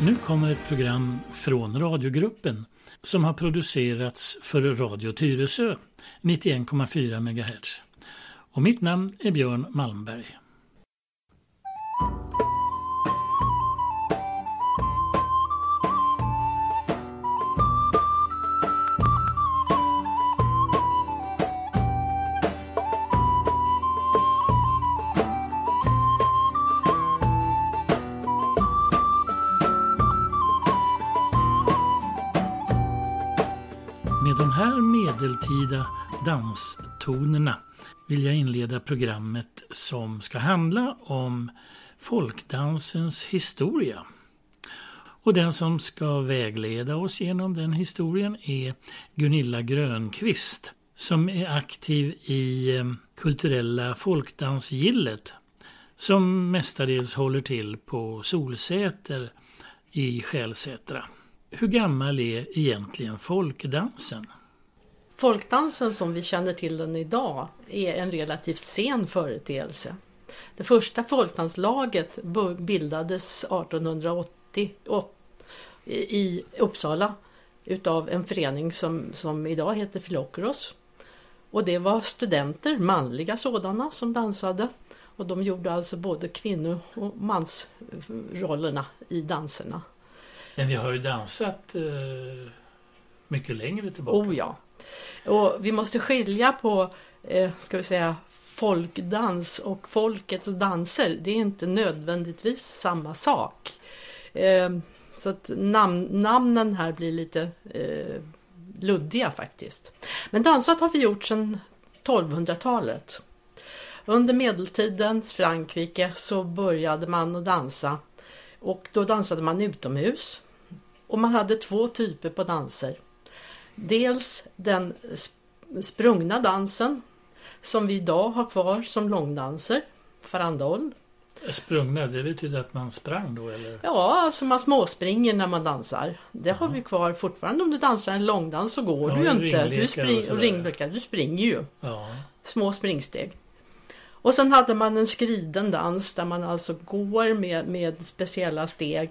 Nu kommer ett program från radiogruppen som har producerats för Radio Tyresö 91,4 MHz. Och mitt namn är Björn Malmberg. Danstonerna vill jag inleda programmet som ska handla om folkdansens historia. Och den som ska vägleda oss genom den historien är Gunilla Grönqvist som är aktiv i eh, kulturella folkdansgillet som mestadels håller till på Solsäter i Skälsätra. Hur gammal är egentligen folkdansen? Folkdansen som vi känner till den idag är en relativt sen företeelse. Det första folkdanslaget bildades 1880 i Uppsala utav en förening som, som idag heter Filokros. Och det var studenter, manliga sådana, som dansade. Och de gjorde alltså både kvinno och mansrollerna i danserna. Men vi har ju dansat eh, mycket längre tillbaka. Oh ja. Och vi måste skilja på, eh, ska vi säga, folkdans och folkets danser. Det är inte nödvändigtvis samma sak. Eh, så att nam namnen här blir lite eh, luddiga faktiskt. Men dansat har vi gjort sedan 1200-talet. Under medeltidens Frankrike så började man att dansa och då dansade man utomhus. Och man hade två typer på danser. Dels den sprungna dansen som vi idag har kvar som långdanser, farandol. Sprungna, det betyder att man sprang då eller? Ja, alltså man småspringer när man dansar. Det Aha. har vi kvar fortfarande. Om du dansar en långdans så går ja, du ju inte. Du, spring, och ringlekar, du springer ju. Ja. Små springsteg. Och sen hade man en skriden dans där man alltså går med, med speciella steg.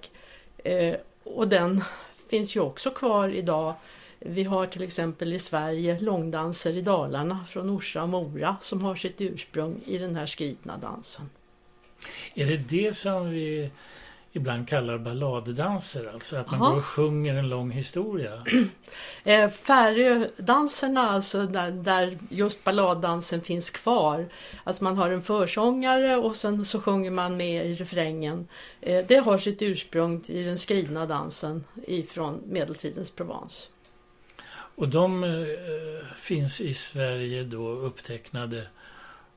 Eh, och den finns ju också kvar idag vi har till exempel i Sverige långdanser i Dalarna från Orsa och Mora som har sitt ursprung i den här skridna dansen. Är det det som vi ibland kallar balladdanser? Alltså att man Aha. går och sjunger en lång historia? eh, Färödanserna, alltså där, där, just balladdansen finns kvar. Alltså man har en försångare och sen så sjunger man med i refrängen. Eh, det har sitt ursprung i den skrivna dansen ifrån medeltidens Provence. Och de eh, finns i Sverige då upptecknade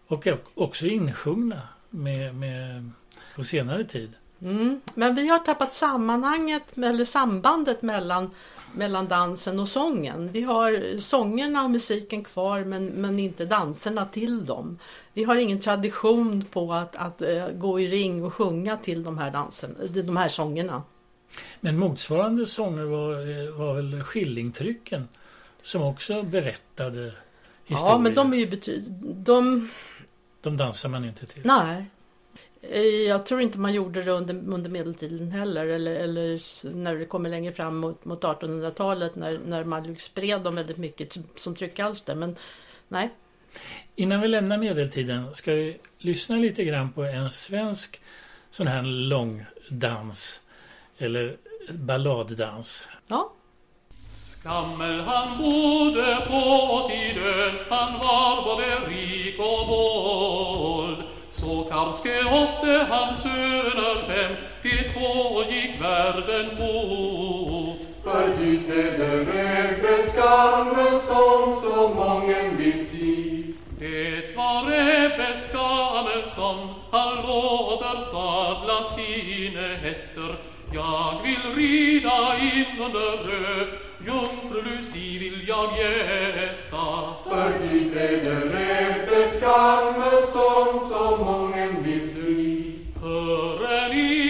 och också insjungna med, med, på senare tid. Mm. Men vi har tappat sammanhanget eller sambandet mellan, mellan dansen och sången. Vi har sångerna och musiken kvar men, men inte danserna till dem. Vi har ingen tradition på att, att uh, gå i ring och sjunga till de här, dansen, de här sångerna. Men motsvarande sånger var, eh, var väl skillingtrycken som också berättade historier. Ja, men de är ju betydligt... De... de dansar man inte till. Nej. Eh, jag tror inte man gjorde det under, under medeltiden heller eller, eller när det kommer längre fram mot, mot 1800-talet när, när man spred dem väldigt mycket som tryckalster. Men nej. Innan vi lämnar medeltiden ska vi lyssna lite grann på en svensk sån här långdans eller balladdans. Ja. Skammel han bodde på tiden, han var både rik och bold. Så karske åtte hans söner fem, de två gick världen mot. För ty trädde Rebbe skammen som så mången vill se. Det var Rebbe skammen som han låter sadla sina hästar. Jag vill rida in under rö Jungfru Lucy vill jag gästa. För dit det rätt skammen som så mången vill se Hör ni,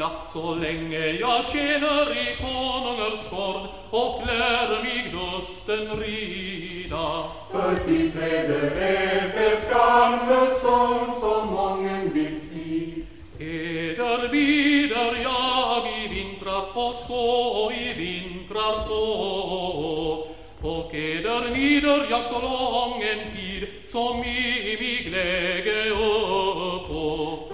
vida, so länge jag tjänar i konungars gård och lär mig dusten rida. För tillträde väver skammelsång som mången vill stig. Eder vidar jag i vintrar på så i vintrar då. o eder nider jag så lång en tid som i mig läge uppå.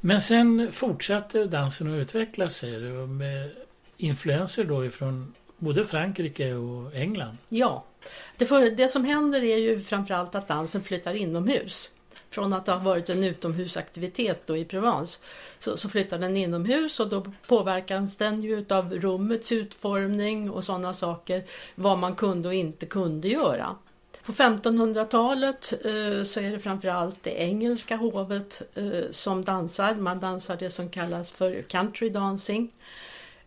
Men sen fortsatte dansen att utvecklas säger du med influenser då ifrån både Frankrike och England. Ja, det, för, det som händer är ju framförallt att dansen flyttar inomhus. Från att det har varit en utomhusaktivitet då i Provence så, så flyttar den inomhus och då påverkas den ju av rummets utformning och sådana saker. Vad man kunde och inte kunde göra. På 1500-talet eh, så är det framförallt det engelska hovet eh, som dansar. Man dansar det som kallas för country dancing.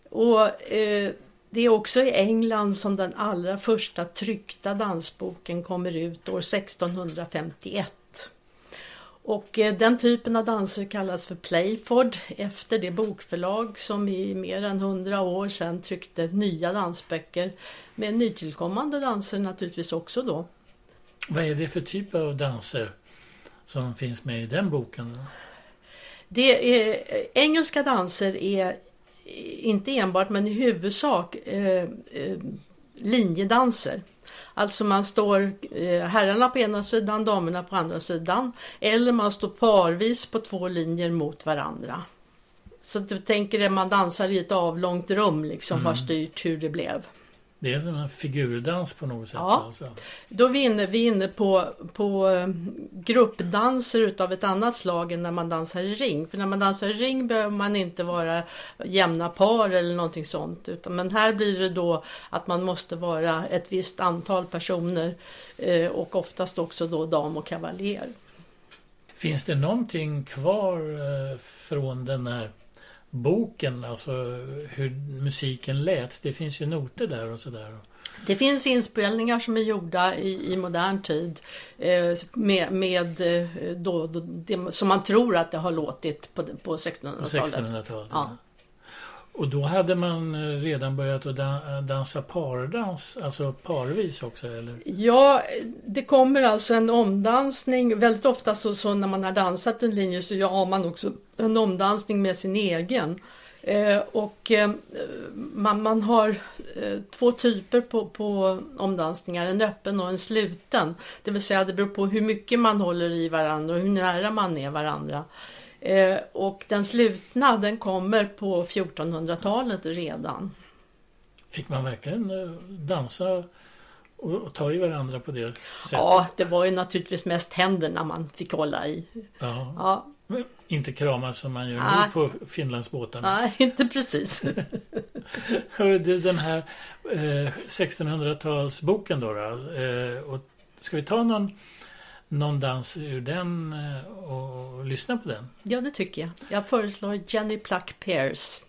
Och eh, det är också i England som den allra första tryckta dansboken kommer ut år 1651. Och den typen av danser kallas för Playford efter det bokförlag som i mer än hundra år sedan tryckte nya dansböcker med nytillkommande danser naturligtvis också då. Vad är det för typ av danser som finns med i den boken? Det är, eh, engelska danser är inte enbart men i huvudsak eh, eh, linjedanser. Alltså man står eh, herrarna på ena sidan, damerna på andra sidan. Eller man står parvis på två linjer mot varandra. Så du tänker att man dansar i ett avlångt rum liksom mm. har styrt hur det blev. Det är som en figurdans på något sätt. Ja. Alltså. Då är vi inne, vi är inne på, på eh, gruppdanser utav ett annat slag än när man dansar i ring. För när man dansar i ring behöver man inte vara jämna par eller någonting sånt. Utan, men här blir det då att man måste vara ett visst antal personer eh, och oftast också då dam och kavaljer. Finns det någonting kvar eh, från den här boken, alltså hur musiken lät. Det finns ju noter där och sådär. Det finns inspelningar som är gjorda i, i modern tid eh, med, med eh, då, då, det, som man tror att det har låtit på, på 1600-talet. 1600-talet ja. Och då hade man eh, redan börjat att eh, dansa pardans, alltså parvis också eller? Ja, det kommer alltså en omdansning. Väldigt ofta så, så när man har dansat en linje så har man också en omdansning med sin egen. Eh, och eh, man, man, har eh, två typer på, på omdansningar, en öppen och en sluten. Det vill säga det beror på hur mycket man håller i varandra och hur nära man är varandra. Eh, och den slutna den kommer på 1400-talet redan. Fick man verkligen eh, dansa och ta i varandra på det sättet? Ja, det var ju naturligtvis mest händerna man fick hålla i. Ja. ja. Inte kramas som man gör Nej. nu på Finlandsbåtarna? Nej, inte precis. den här eh, 1600-talsboken då, då eh, och ska vi ta någon någon dans ur den eh, och, och lyssna på den? Ja, det tycker jag. Jag föreslår Jenny Pluck Pears.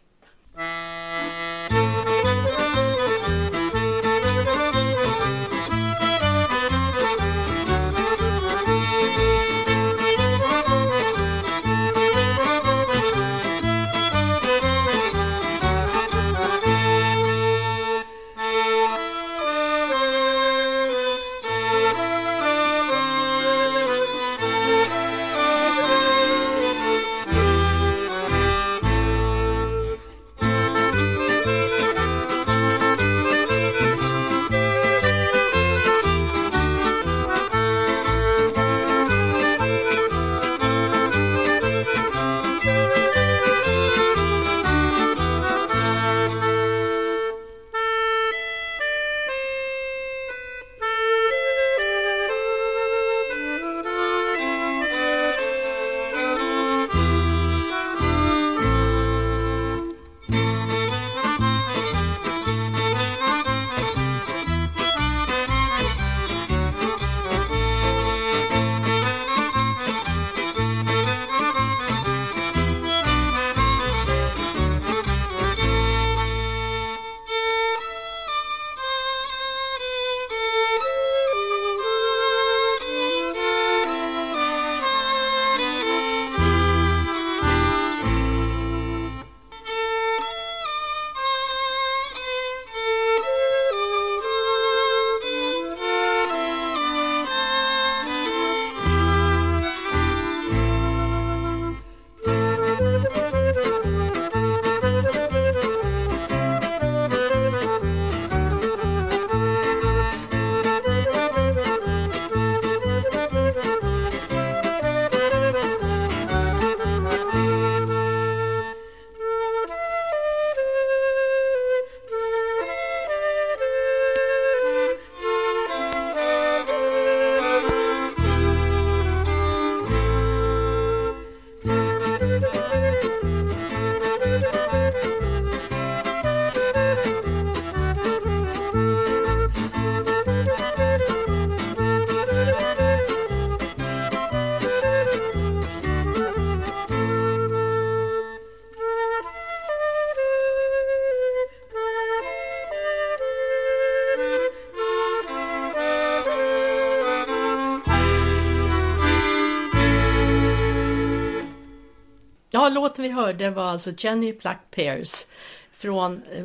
Hörde var alltså Jenny Pluck Pears från eh,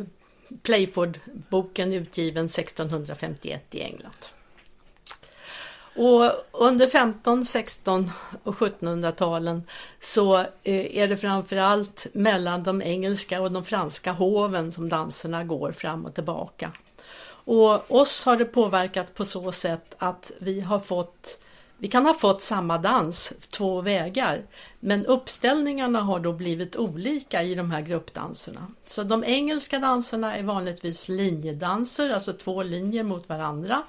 Playford-boken utgiven 1651 i England. Och under 15, 16 och 1700-talen så eh, är det framförallt mellan de engelska och de franska hoven som danserna går fram och tillbaka. Och oss har det påverkat på så sätt att vi har fått vi kan ha fått samma dans två vägar men uppställningarna har då blivit olika i de här gruppdanserna. Så de engelska danserna är vanligtvis linjedanser, alltså två linjer mot varandra.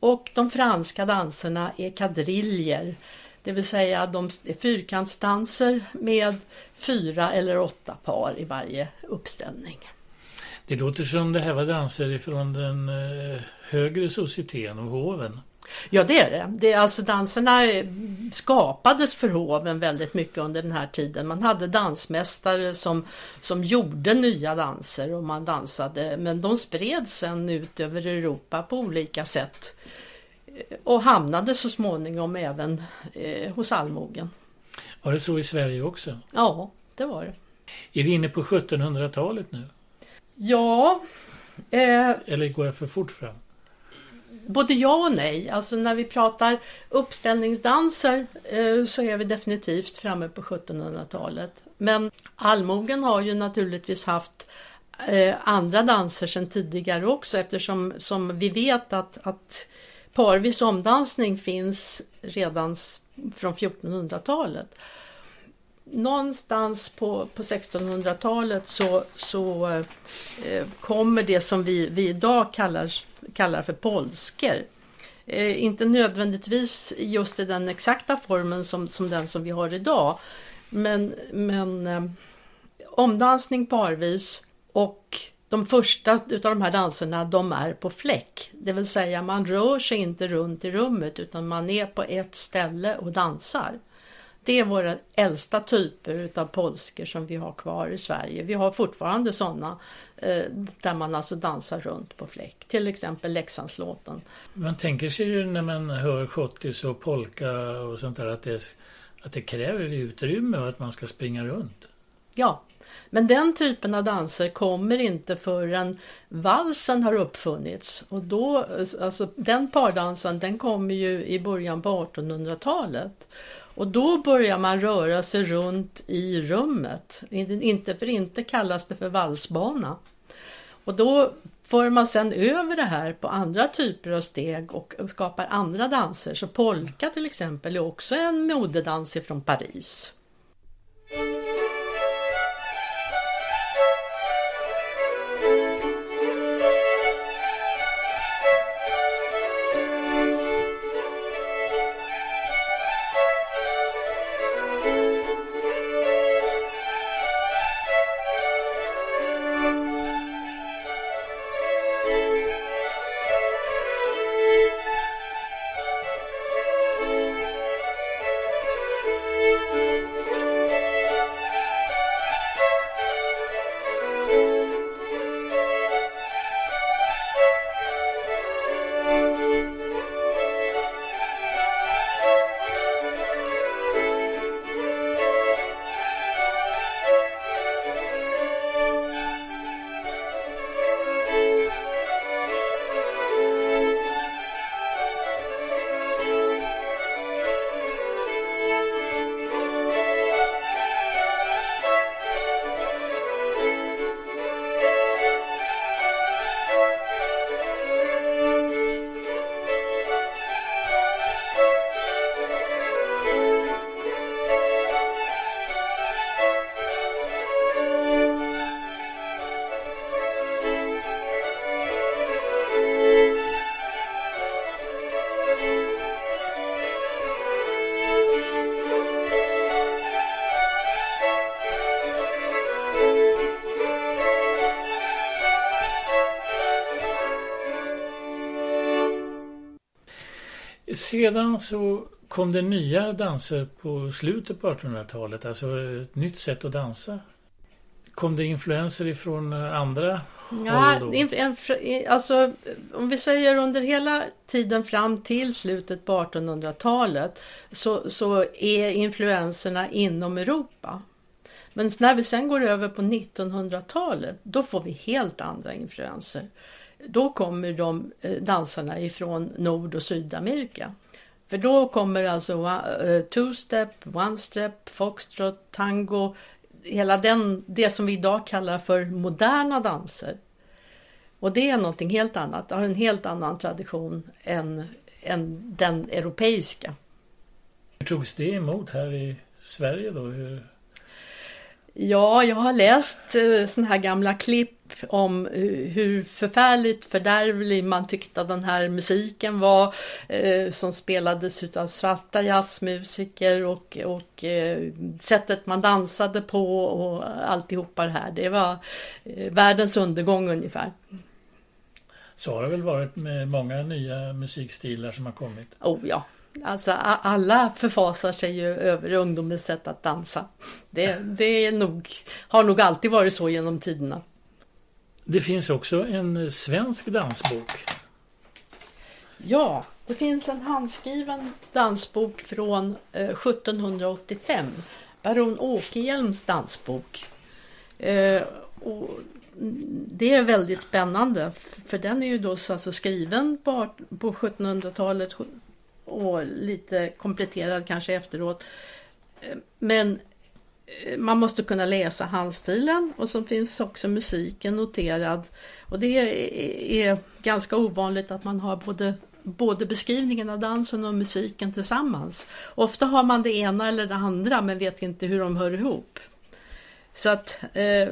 Och de franska danserna är kadriljer, det vill säga de är fyrkantsdanser med fyra eller åtta par i varje uppställning. Det låter som det här var danser ifrån den eh, högre societeten och hoven. Ja det är det. det alltså danserna eh, skapades för hoven väldigt mycket under den här tiden. Man hade dansmästare som, som gjorde nya danser och man dansade men de spreds sen ut över Europa på olika sätt. Eh, och hamnade så småningom även eh, hos allmogen. Var det så i Sverige också? Ja, det var det. Är vi inne på 1700-talet nu? Ja. Eh, Eller går jag för fort fram? Både ja och nej. Alltså när vi pratar uppställningsdanser eh, så är vi definitivt framme på 1700-talet. Men allmogen har ju naturligtvis haft eh, andra danser sedan tidigare också eftersom som vi vet att, att parvis omdansning finns redan från 1400-talet. Någonstans på, på 1600-talet så, så eh, kommer det som vi, vi idag kallar kallar för polsker. Eh, inte nödvändigtvis just i den exakta formen som, som den som vi har idag. Men, men eh, omdansning parvis och de första utav de här danserna de är på fläck. Det vill säga man rör sig inte runt i rummet utan man är på ett ställe och dansar. Det är våra äldsta typer utav polsker som vi har kvar i Sverige. Vi har fortfarande sådana eh, där man alltså dansar runt på fläck. Till exempel Leksandslåten. Man tänker sig ju när man hör schottis och polka och sånt där att det, att det kräver utrymme och att man ska springa runt. Ja, men den typen av danser kommer inte förrän valsen har uppfunnits. Och då, alltså den pardansen den kommer ju i början på 1800-talet. Och då börjar man röra sig runt i rummet. Inte för inte kallas det för valsbana. Och då för man sen över det här på andra typer av steg och skapar andra danser. Så polka till exempel är också en modedans ifrån Paris. Sedan så kom det nya danser på slutet på 1800-talet, alltså ett nytt sätt att dansa. Kom det influenser ifrån andra Ja, alltså om vi säger under hela tiden fram till slutet på 1800-talet så, så är influenserna inom Europa. Men när vi sen går över på 1900-talet, då får vi helt andra influenser. Då kommer de eh, dansarna ifrån Nord och Sydamerika. För då kommer alltså eh, two-step, one-step, foxtrot, tango, hela den, det som vi idag kallar för moderna danser. Och det är någonting helt annat, det har en helt annan tradition än, än den europeiska. Hur togs det emot här i Sverige då? Hur... Ja, jag har läst eh, såna här gamla klipp om hur förfärligt fördärvlig man tyckte den här musiken var eh, som spelades av svarta jazzmusiker och, och eh, sättet man dansade på och alltihopa det här. Det var eh, världens undergång ungefär. Så har det väl varit med många nya musikstilar som har kommit? Oh ja, Alltså alla förfasar sig ju över ungdomens sätt att dansa. Det, det nog, har nog alltid varit så genom tiderna. Det finns också en svensk dansbok. Ja, det finns en handskriven dansbok från eh, 1785. Baron Åkerhielms dansbok. Eh, och det är väldigt spännande för den är ju då alltså skriven på 1700-talet och lite kompletterad kanske efteråt. Eh, men eh, man måste kunna läsa handstilen och så finns också musiken noterad. Och det är, är ganska ovanligt att man har både både beskrivningen av dansen och musiken tillsammans. Ofta har man det ena eller det andra men vet inte hur de hör ihop. Så att eh,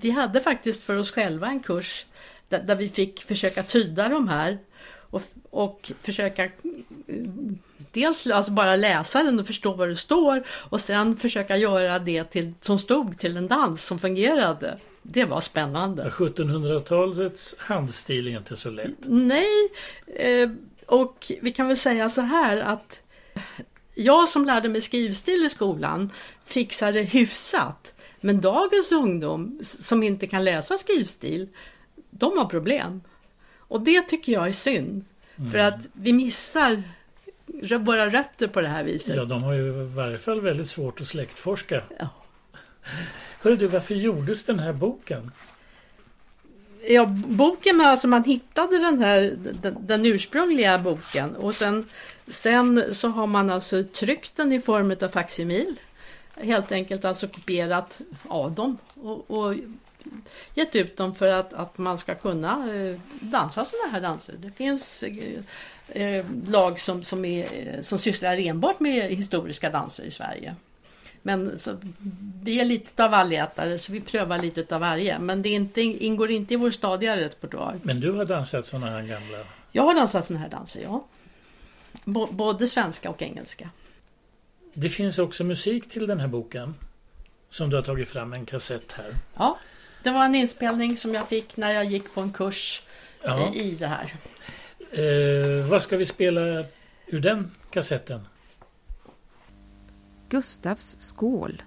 vi hade faktiskt för oss själva en kurs där, där vi fick försöka tyda de här och, och försöka dels alltså bara läsa den och förstå vad det står och sen försöka göra det till, som stod till en dans som fungerade. Det var spännande. 1700-talets handstil är inte så lätt. Nej, eh, och vi kan väl säga så här att jag som lärde mig skrivstil i skolan fixar det hyfsat. Men dagens ungdom som inte kan läsa skrivstil, de har problem. Och det tycker jag är synd. Mm. För att vi missar våra rötter på det här viset. Ja, de har ju i varje fall väldigt svårt att släktforska. Ja. Hörru du, varför gjordes den här boken? Ja, boken, alltså man hittade den här, den, den, ursprungliga boken och sen, sen så har man alltså tryckt den i form av facsimil. Helt enkelt alltså kopierat av dem och, och gett ut dem för att, att man ska kunna eh, dansa sådana här danser. Det finns eh, eh, lag som, som, är, som sysslar enbart med historiska danser i Sverige. Men så, vi är lite av allätare så vi prövar lite av varje. Men det inte, ingår inte i vår stadiga repertoar. Men du har dansat sådana här gamla? Jag har dansat sådana här danser, ja. B både svenska och engelska. Det finns också musik till den här boken. Som du har tagit fram en kassett här. Ja, det var en inspelning som jag fick när jag gick på en kurs ja. i det här. Eh, vad ska vi spela ur den kassetten? Gustavs skål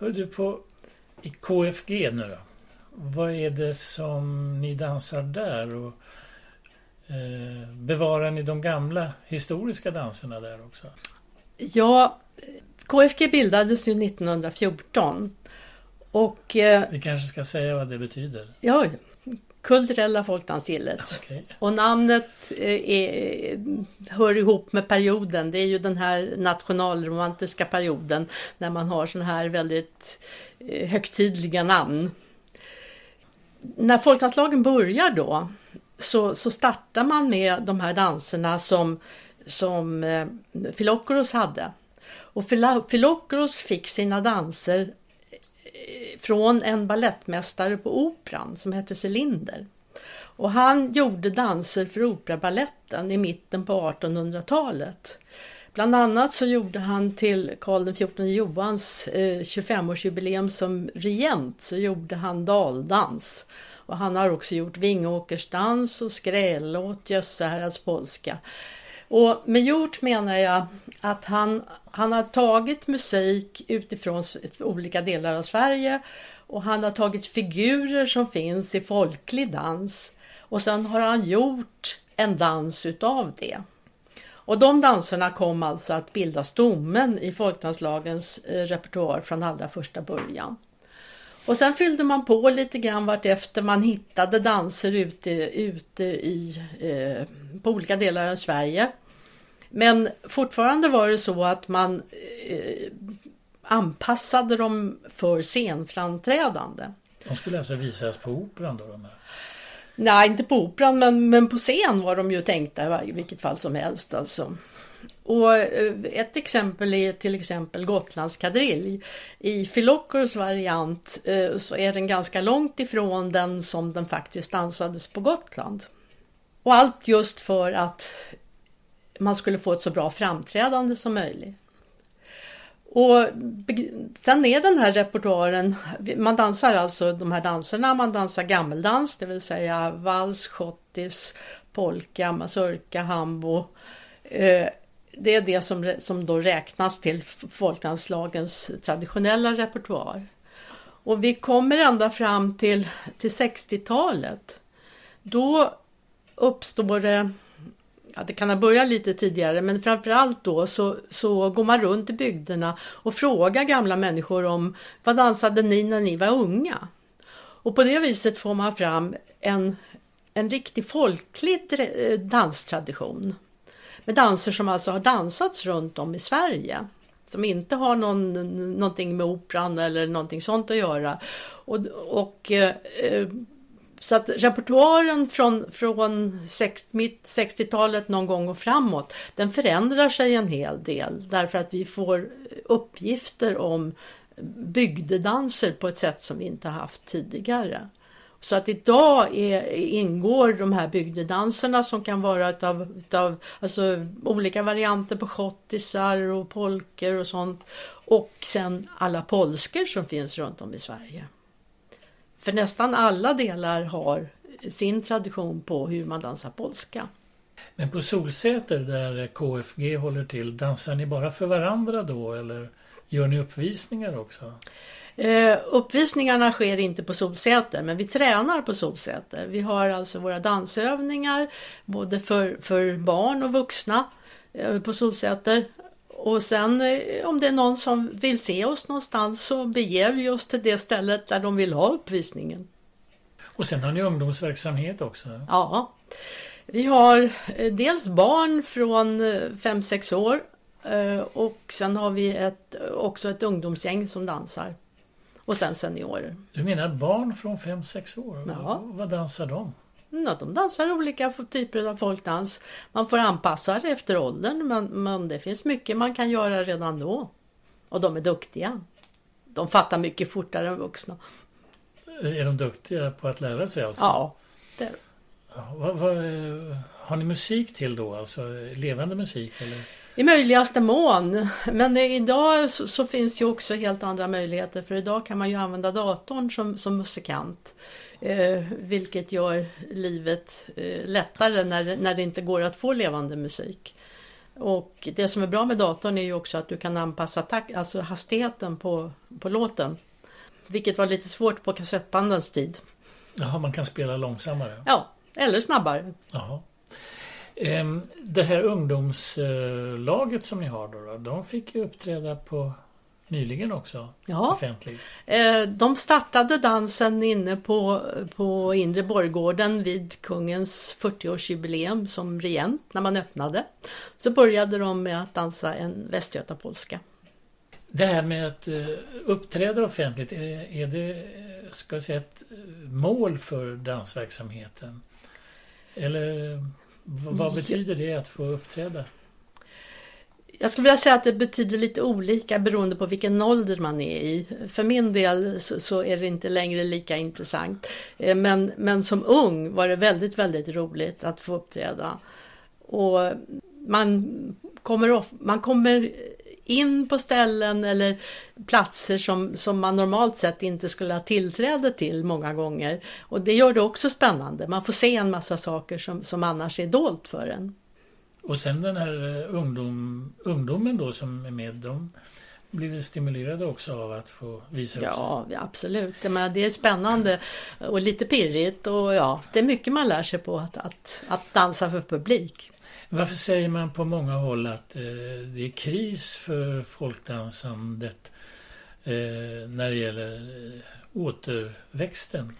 Hör du på i KFG nu då? Vad är det som ni dansar där? Och, eh, bevarar ni de gamla historiska danserna där också? Ja, KFG bildades ju 1914. Och eh, Vi kanske ska säga vad det betyder? ja, Kulturella folkdansgillet. Okej. Och namnet eh, är, hör ihop med perioden. Det är ju den här nationalromantiska perioden när man har såna här väldigt eh, högtidliga namn. När folkdanslagen börjar då så, så startar man med de här danserna som, som eh, Filokros hade. Och Filokros fick sina danser eh, från en ballettmästare på Operan som hette Celinder. Och han gjorde danser för Operabaletten i mitten på 1800-talet. Bland annat så gjorde han till Karl XIV Johans eh, 25-årsjubileum som regent så gjorde han daldans. Och han har också gjort Vingåkersdans och skrällåt, Jössehäradspolska. Och med gjort menar jag att han, han har tagit musik utifrån olika delar av Sverige och han har tagit figurer som finns i folklig dans och sen har han gjort en dans utav det. Och de danserna kom alltså att bilda stommen i folkdanslagens eh, repertoar från allra första början. Och sen fyllde man på lite grann vartefter man hittade danser ute, ute i, eh, på olika delar av Sverige. Men fortfarande var det så att man eh, anpassade dem för scenframträdande. De skulle alltså visas på Operan då? De här. Nej, inte på operan men, men på scen var de ju tänkta i vilket fall som helst. Alltså. Och eh, ett exempel är till exempel Gotlands kadrilj. I Filokros variant eh, så är den ganska långt ifrån den som den faktiskt dansades på Gotland. Och allt just för att man skulle få ett så bra framträdande som möjligt. Och sen är den här repertoaren, man dansar alltså de här danserna, man dansar gammeldans, det vill säga vals, schottis, polka, mazurka, hambo. Eh, det är det som, som då räknas till folkdanslagens traditionella repertoar. Och vi kommer ända fram till, till 60-talet. Då uppstår det Ja, det kan ha börjat lite tidigare men framförallt då så, så går man runt i bygderna och frågar gamla människor om vad dansade ni när ni var unga? Och på det viset får man fram en, en riktig folklig eh, danstradition. Med danser som alltså har dansats runt om i Sverige. Som inte har någon, någonting med operan eller någonting sånt att göra. Och, och eh, så att repertoaren från, från sex, mitt 60-talet någon gång och framåt, den förändrar sig en hel del därför att vi får uppgifter om bygdedanser på ett sätt som vi inte haft tidigare. Så att idag är, ingår de här bygdedanserna som kan vara utav, utav alltså olika varianter på schottisar och polker och sånt. Och sen alla polsker som finns runt om i Sverige. För nästan alla delar har sin tradition på hur man dansar polska. Men på Solsäter där KFG håller till, dansar ni bara för varandra då eller gör ni uppvisningar också? Eh, uppvisningarna sker inte på Solsäter men vi tränar på Solsäter. Vi har alltså våra dansövningar både för, för barn och vuxna eh, på Solsäter. Och sen eh, om det är någon som vill se oss någonstans så beger vi oss till det stället där de vill ha uppvisningen. Och sen har ni ungdomsverksamhet också? Ja, vi har dels barn från 5-6 år och sen har vi ett, också ett ungdomsgäng som dansar. Och sen seniorer. Du menar barn från 5-6 år? Ja. Vad dansar de? Ja, de dansar olika typer av folkdans. Man får anpassa det efter åldern men, men det finns mycket man kan göra redan då. Och de är duktiga. De fattar mycket fortare än vuxna. Är de duktiga på att lära sig alltså? Ja, det, Ja, vad, vad, eh, har ni musik till då? Alltså levande musik? Eller? I möjligaste mån. Men idag så, så finns ju också helt andra möjligheter för idag kan man ju använda datorn som, som musikant. Eh, vilket gör livet eh, lättare när, när det inte går att få levande musik. Och det som är bra med datorn är ju också att du kan anpassa tak- alltså hastigheten på, på låten. Vilket var lite svårt på kassettbandens tid. Jaha, man kan spela långsammare. Ja, eller snabbare. Jaha. Ehm, Det här ungdomslaget som ni har då, de fick ju uppträda på nyligen också Ja. offentligt. Eh, De startade dansen inne på, på Inre Borggården vid kungens 40-årsjubileum som regent när man öppnade. Så började de med att dansa en västgötapolska. Det här med att eh, uppträda offentligt, är, det eh, ska jag säga, ett mål för dansverksamheten? Eller vad, vad betyder det att få uppträda? Jag skulle vilja säga att det betyder lite olika beroende på vilken ålder man är i. För min del så, så är det inte längre lika intressant. Eh, men, men som ung var det väldigt, väldigt roligt att få uppträda. Och man kommer, of, man kommer in på ställen eller platser som, som man normalt sett inte skulle ha tillträde till många gånger. Och det gör det också spännande. Man får se en massa saker som, som annars är dolt för en. Och sen den här eh, ungdom, ungdomen då som är med, de blir stimulerade också av att få visa upp sig? Ja, absolut. Menar, det är spännande och lite pirrigt och ja, det är mycket man lär sig på att, att, att dansa för publik. Varför säger man på många håll att eh, det är kris för folkdansandet eh, när det gäller eh, återväxten?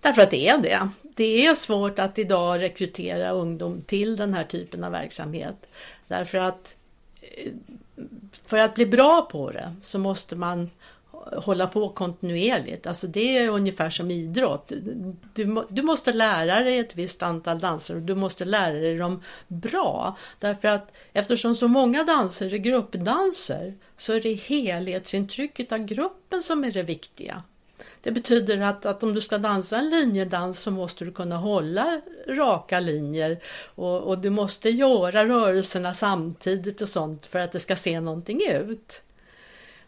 Därför att det är det. Det är svårt att idag rekrytera ungdom till den här typen av verksamhet. Därför att eh, för att bli bra på det så måste man hålla på kontinuerligt. Alltså det är ungefär som idrott. Du, du, du måste lära dig ett visst antal danser och du måste lära dig dem bra. Därför att eftersom så många danser är gruppdanser så är det helhetsintrycket av gruppen som är det viktiga. Det betyder att, att om du ska dansa en linjedans så måste du kunna hålla raka linjer och, och du måste göra rörelserna samtidigt och sånt för att det ska se någonting ut.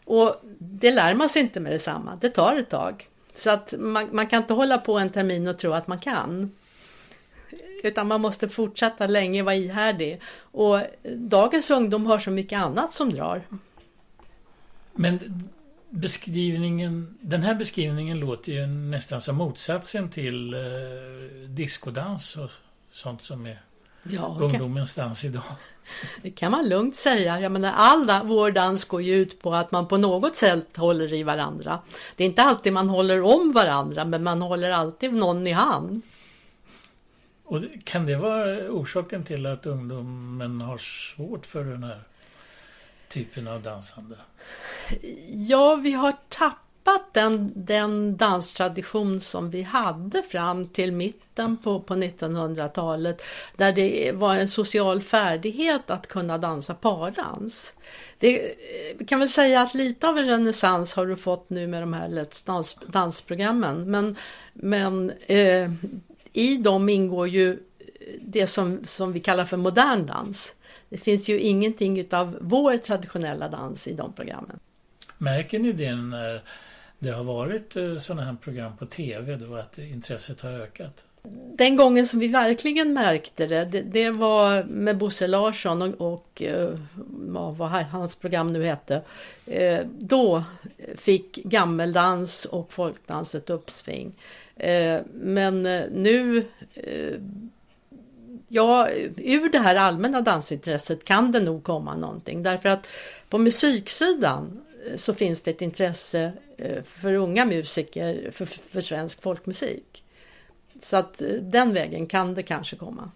Och det lär man sig inte med detsamma, det tar ett tag. Så att man, man kan inte hålla på en termin och tro att man kan. Utan man måste fortsätta länge, vara ihärdig. Och dagens ungdom har så mycket annat som drar. Men beskrivningen, den här beskrivningen låter ju nästan som motsatsen till eh, diskodans och sånt som är Ja, kan, ungdomens dans idag. det kan man lugnt säga. Jag menar, all vår dans går ju ut på att man på något sätt håller i varandra. Det är inte alltid man håller om varandra, men man håller alltid någon i hand. Och kan det vara orsaken till att ungdomen har svårt för den här typen av dansande? Ja, vi har tappat den, den danstradition som vi hade fram till mitten på, på 1900-talet. Där det var en social färdighet att kunna dansa pardans. Det, vi kan väl säga att lite av en renässans har du fått nu med de här Let's Dance dansprogrammen. Men, men eh, i dem ingår ju det som, som vi kallar för modern dans. Det finns ju ingenting utav vår traditionella dans i de programmen. Märker ni det eh, när det har varit eh, sådana här program på TV då att intresset har ökat? Den gången som vi verkligen märkte det, det, det var med Bosse Larsson och, och eh, vad hans program nu hette. Eh, då fick gammeldans och folkdans ett uppsving. Men nu, ja, ur det här allmänna dansintresset kan det nog komma någonting. Därför att på musiksidan så finns det ett intresse eh, för unga musiker för, för svensk folkmusik. Så att eh, den vägen kan det kanske komma.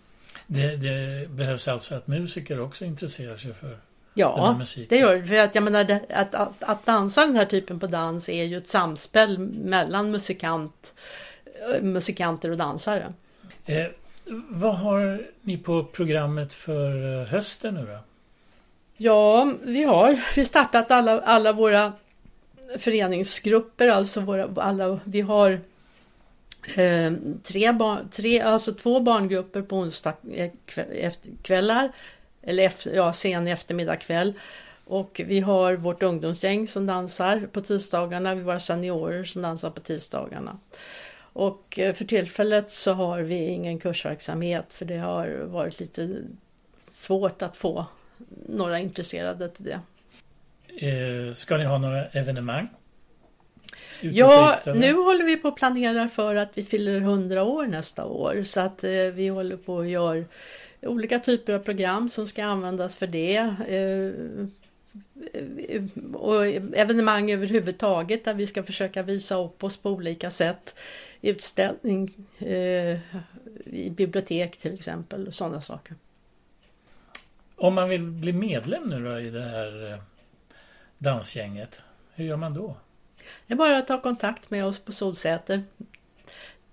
Det, det behövs alltså att musiker också intresserar sig för Ja, det gör det. För att jag menar, att, att, att dansa den här typen på dans är ju ett samspel mellan musikant, eh, musikanter och dansare. Eh, vad har ni på programmet för hösten nu då? Ja, vi har vi startat alla, alla våra föreningsgrupper, alltså våra, alla, vi har eh, tre, barn, tre, alltså två barngrupper på onsdag kvällar, eller efter, ja, sen eftermiddag kväll. Och vi har vårt ungdomsgäng som dansar på tisdagarna, vi har våra seniorer som dansar på tisdagarna. Och eh, för tillfället så har vi ingen kursverksamhet för det har varit lite svårt att få några intresserade till det. Eh, ska ni ha några evenemang? På Ja, nu håller vi på att planera för att vi fyller 100 år nästa år. Så att eh, vi håller på och gör olika typer av program som ska användas för det. Eh, eh, och evenemang överhuvudtaget där vi ska försöka visa upp oss på olika sätt. Utställning eh, i bibliotek till exempel och sådana saker. Om man vill bli medlem nu då i det här eh, dansgänget, hur gör man då? Det är bara att ta kontakt med oss på Solsäter.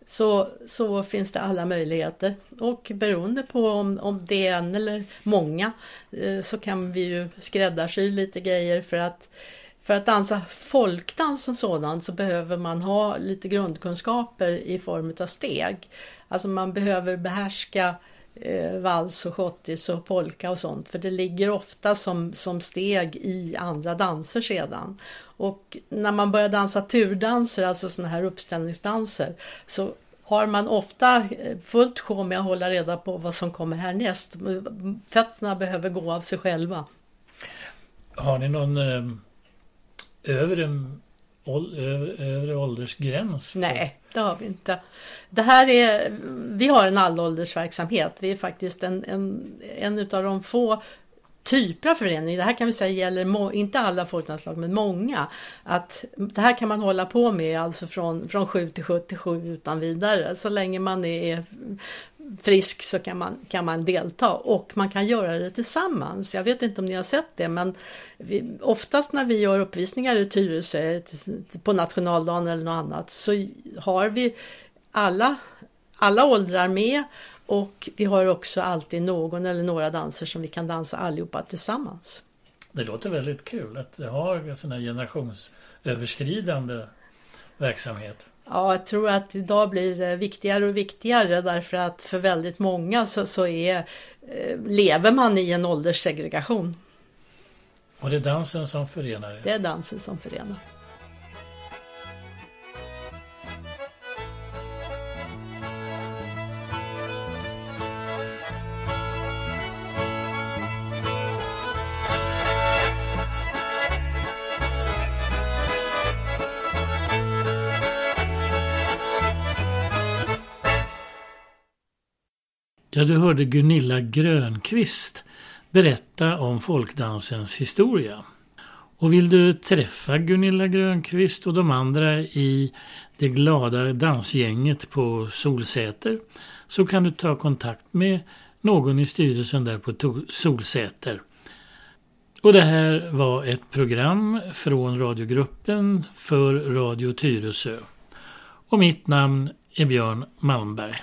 Så, så finns det alla möjligheter. Och beroende på om, om det är en eller många eh, så kan vi ju skräddarsy lite grejer för att för att dansa folkdans som sådan så behöver man ha lite grundkunskaper i form av steg. Alltså man behöver behärska eh, vals och schottis och polka och sånt för det ligger ofta som, som steg i andra danser sedan. Och när man börjar dansa turdanser, alltså sådana här uppställningsdanser, så har man ofta eh, fullt sjå med att hålla reda på vad som kommer härnäst. Fötterna behöver gå av sig själva. Har ni någon eh, övre, övre, åldersgräns? för- Nej, det har vi inte. Det här är, vi har en allåldersverksamhet. Vi är faktiskt en, en, en utav de få typer av föreningar, det här kan vi säga gäller må, inte alla folkdanslag men många. Att det här kan man hålla på med alltså från, från 7 till 77 utan vidare. Så länge man är frisk så kan man, kan man delta och man kan göra det tillsammans. Jag vet inte om ni har sett det men vi, oftast när vi gör uppvisningar i Tyresö på nationaldagen eller något annat så har vi alla, alla åldrar med och vi har också alltid någon eller några danser som vi kan dansa allihopa tillsammans. Det låter väldigt kul att ha en sån här generationsöverskridande verksamhet. Ja, jag tror att idag blir det viktigare och viktigare därför att för väldigt många så, så är, eh, lever man i en ålderssegregation. Och det är dansen som förenar. Det är dansen som förenar. Ja, du hörde Gunilla Grönqvist berätta om folkdansens historia. Och vill du träffa Gunilla Grönqvist och de andra i det glada dansgänget på Solsäter så kan du ta kontakt med någon i styrelsen där på Solsäter. Och det här var ett program från radiogruppen för Radio Tyresö. Och mitt namn är Björn Malmberg.